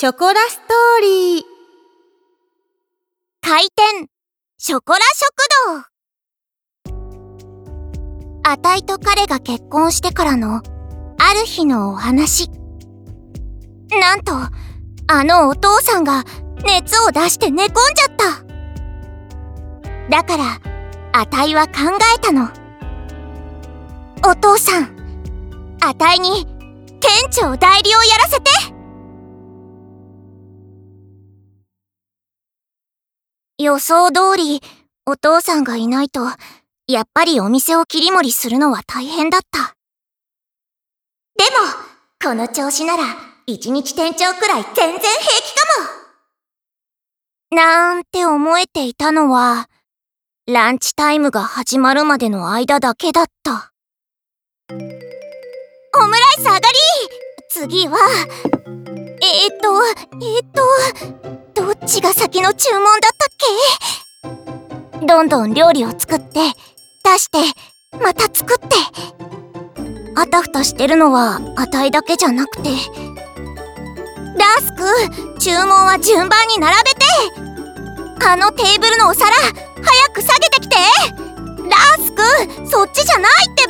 ショコラストーリー。開店ショコラ食堂。あたいと彼が結婚してからのある日のお話。なんとあのお父さんが熱を出して寝込んじゃった。だからあたいは考えたの。お父さんあたいに店長代理をやらせて。予想通りお父さんがいないとやっぱりお店を切り盛りするのは大変だった。でもこの調子なら一日店長くらい全然平気かも。なんて思えていたのはランチタイムが始まるまでの間だけだった。オムライス上がり!次はえー、っとえー、っとどっちが先の注文だったけどんどん料理を作って出してまた作って。あたふたしてるのはあたいだけじゃなくて。ラスク注文は順番に並べて。あのテーブルのお皿早く下げてきて。ラスクそっちじゃないって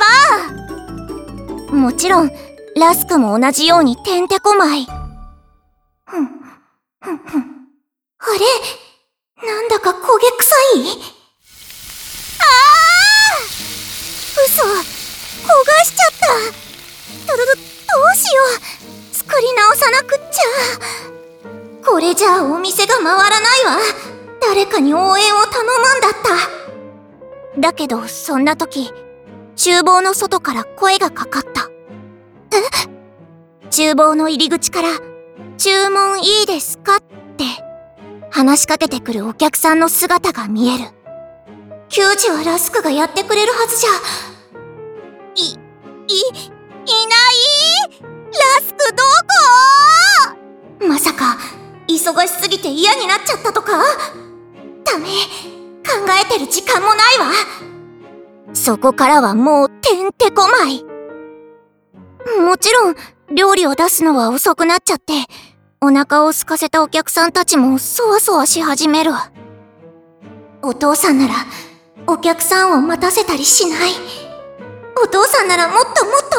ば。もちろんラスクも同じようにてんてこまい。ふんふんふん。あれ？だか焦げ臭い？ああ嘘！焦がしちゃった！どどどうしよう！作り直さなくっちゃ！これじゃあお店が回らないわ！誰かに応援を頼むんだった！だけどそんな時厨房の外から声がかかった。え？厨房の入り口から「注文いいですか?」って話しかけてくるお客さんの姿が見える。窮地はラスクがやってくれるはずじゃ。い、い、いない？ラスクどこ？まさか忙しすぎて嫌になっちゃったとか？ダメ。考えてる時間もないわ。そこからはもうてんてこまい。もちろん料理を出すのは遅くなっちゃって。お腹を空かせたお客さんたちもそわそわし始める。お父さんならお客さんを待たせたりしない。お父さんならもっともっと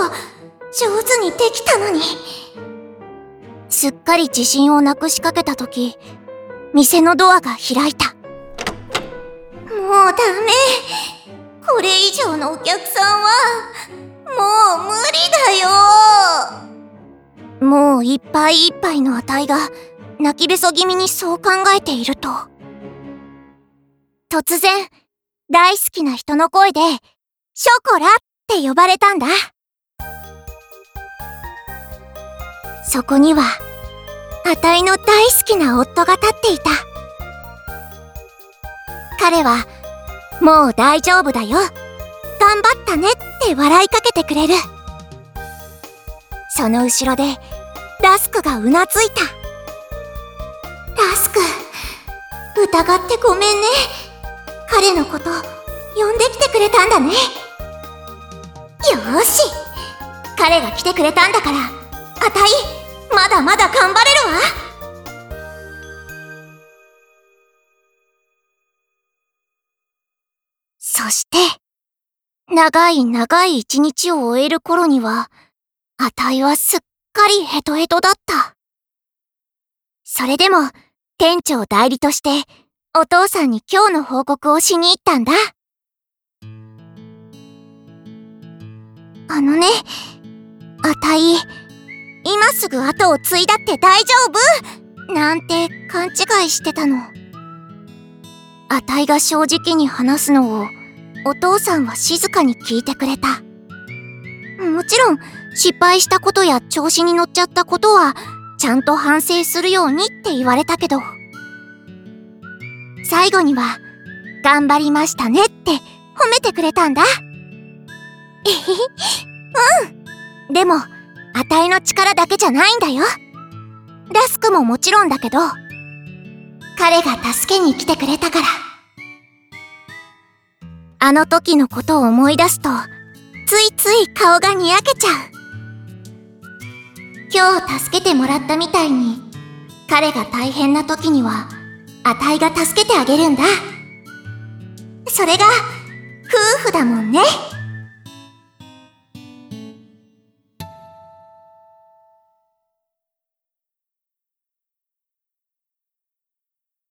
上手にできたのに。すっかり自信をなくしかけた時店のドアが開いた。もうダメ。これ以上のお客さんはもう無理だよ。もういっぱいいっぱいのあたいが泣きべそ気味にそう考えていると。突然大好きな人の声でショコラって呼ばれたんだ。そこにはあたいの大好きな夫が立っていた。彼はもう大丈夫だよ。頑張ったねって笑いかけてくれる。その後ろでラスクがうなずいた。ラスク疑ってごめんね。彼のこと呼んできてくれたんだね。よーし。彼が来てくれたんだからあたいまだまだ頑張れるわ。そして長い長い一日を終える頃にはあたいはすっかりヘトヘトだった。それでも店長代理としてお父さんに今日の報告をしに行ったんだ。あのねあたい今すぐ後を継いだって大丈夫？なんて勘違いしてたの。あたいが正直に話すのをお父さんは静かに聞いてくれた。もちろん失敗したことや調子に乗っちゃったことはちゃんと反省するようにって言われたけど。最後には「頑張りましたね」って褒めてくれたんだ。えへへ。うん。でもあたいの力だけじゃないんだよ。ラスクももちろんだけど彼が助けに来てくれたから。あの時のことを思い出すとついつい顔がにやけちゃう。今日助けてもらったみたいに彼が大変な時にはあたいが助けてあげるんだ。それが夫婦だもんね。